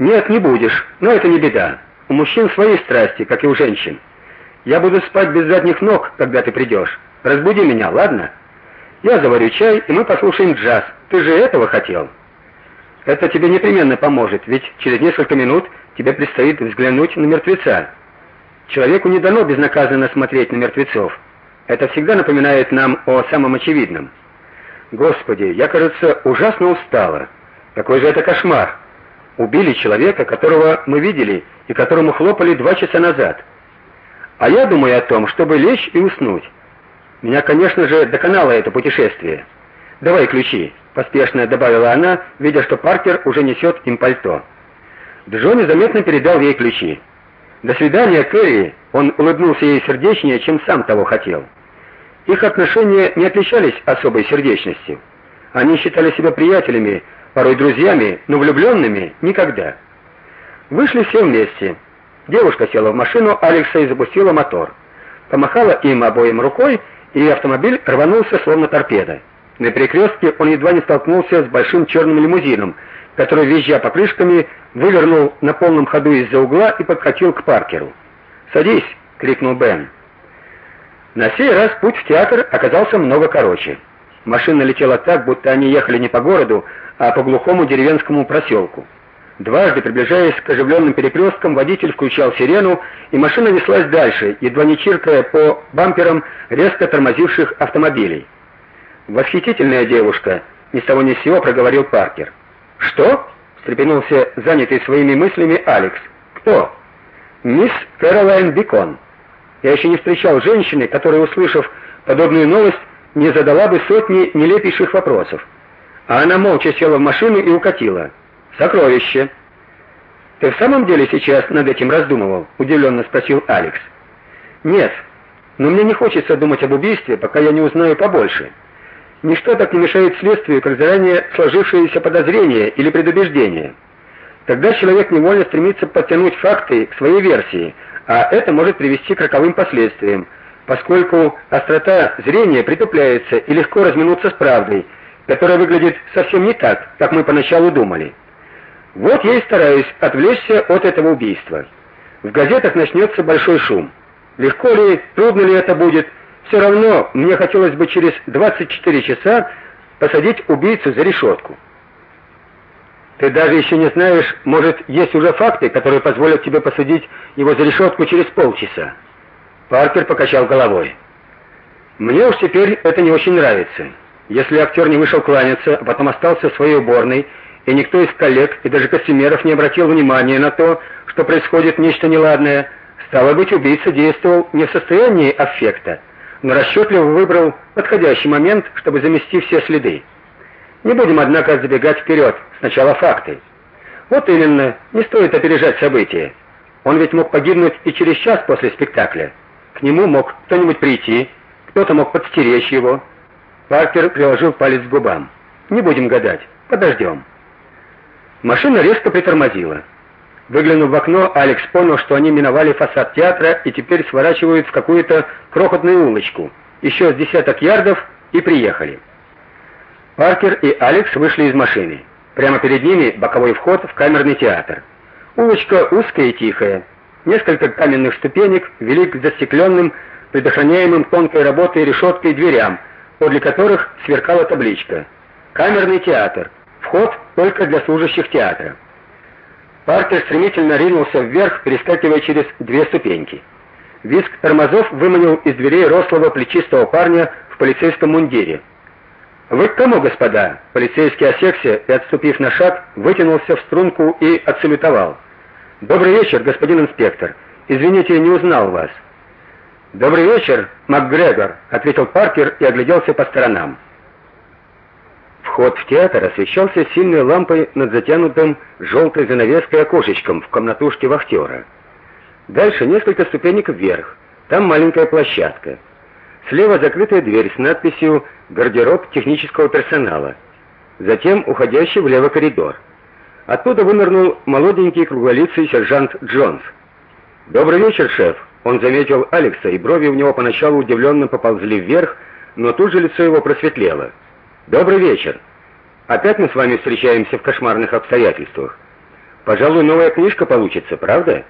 Нет, не будешь. Но это не беда. У мужчин свои страсти, как и у женщин. Я буду спать без задних ног, когда ты придешь. Разбуди меня, ладно? Я заварю чай, и мы послушаем джаз. Ты же этого хотел. Это тебе непременно поможет, ведь через несколько минут тебе предстоит взглянуть на мертвеца. Человеку не дано безнаказанно смотреть на мертвецов. Это всегда напоминает нам о самом очевидном. Господи, я, кажется, ужасно устала. Какой же это кошмар. Убили человека, которого мы видели и которому хлопали два часа назад. А я думаю о том, чтобы лечь и уснуть. Меня, конечно же, доконало это путешествие. Давай ключи, поспешно добавила она, видя, что Паркер уже несет им пальто. Джонни заметно передал ей ключи. До свидания, Кэрри. Он улыбнулся ей сердечнее, чем сам того хотел. Их отношения не отличались особой сердечностью. Они считали себя приятелями, порой друзьями, но влюбленными никогда. Вышли все вместе. Девушка села в машину Алекса и запустила мотор. Помахала им обоим рукой, и автомобиль рванулся словно торпеда. На перекрестке он едва не столкнулся с большим черным лимузином, который визжа покрышками вывернул на полном ходу из-за угла и подкатил к Паркеру. "Садись", крикнул Бен. На сей раз путь в театр оказался много короче. Машина летела так, будто они ехали не по городу, а по глухому деревенскому проселку. Дважды приближаясь к оживленным перекресткам, водитель включал сирену, и машина неслась дальше, едва не чиркая по бамперам резко тормозивших автомобилей. Восхитительная девушка, ни с того ни с сего проговорил Паркер. Что? встрепенулся занятый своими мыслями Алекс. Кто? Мисс Кэролайн Бикон. Я еще не встречал женщины, которая, услышав подобную новость, не задала бы сотни нелепейших вопросов. А она молча села в машину и укатила. Сокровище. Ты в самом деле сейчас над этим раздумывал? удивленно спросил Алекс. Нет. Но мне не хочется думать об убийстве, пока я не узнаю побольше. Ничто так не мешает следствию, как заранее сложившееся подозрение или предубеждение. Тогда человек невольно стремится подтянуть факты к своей версии, а это может привести к роковым последствиям, поскольку острота зрения притупляется и легко разминуться с правдой, которая выглядит совсем не так, как мы поначалу думали. Вот я и стараюсь отвлечься от этого убийства. В газетах начнется большой шум. Легко ли, трудно ли это будет, все равно мне хотелось бы через 24 часа посадить убийцу за решетку. Ты даже еще не знаешь, может, есть уже факты, которые позволят тебе посадить его за решетку через полчаса. Паркер покачал головой. Мне уж теперь это не очень нравится. Если актер не вышел кланяться, а потом остался в своей уборной, и никто из коллег и даже костюмеров не обратил внимания на то, что происходит нечто неладное, стало быть, убийца действовал не в состоянии аффекта, но расчетливо выбрал подходящий момент, чтобы замести все следы. Не будем, однако, забегать вперед. Сначала факты. Вот именно, не стоит опережать события. Он ведь мог погибнуть и через час после спектакля. К нему мог кто-нибудь прийти, кто-то мог подстеречь его. Паркер приложил палец к губам. Не будем гадать, подождем. Машина резко притормозила. Выглянув в окно, Алекс понял, что они миновали фасад театра и теперь сворачивают в какую-то крохотную улочку. Еще с десяток ярдов и приехали. Паркер и Алекс вышли из машины. Прямо перед ними боковой вход в камерный театр. Улочка узкая и тихая. Несколько каменных ступенек вели к застекленным, предохраняемым тонкой работой решеткой дверям, подле которых сверкала табличка: "Камерный театр. Вход только для служащих театра". Паркер стремительно ринулся вверх, перескакивая через две ступеньки. Виск тормозов выманил из дверей рослого плечистого парня в полицейском мундире. "Вы к кому, господа?" Полицейский осекся и отступив на шаг, вытянулся в струнку и отсалютовал. "Добрый вечер, господин инспектор. Извините, не узнал вас". "Добрый вечер, МакГрегор", ответил Паркер и огляделся по сторонам. Вход в театр освещался сильной лампой над затянутым желтой занавеской окошечком в комнатушке вахтера. Дальше несколько ступенек вверх. Там маленькая площадка. Слева закрытая дверь с надписью «Гардероб технического персонала». Затем уходящий влево коридор. Оттуда вынырнул молоденький круглолицый сержант Джонс. «Добрый вечер, шеф!» Он заметил Алекса, и брови у него поначалу удивленно поползли вверх, но тут же лицо его просветлело. Добрый вечер. Опять мы с вами встречаемся в кошмарных обстоятельствах. Пожалуй, новая книжка получится, правда?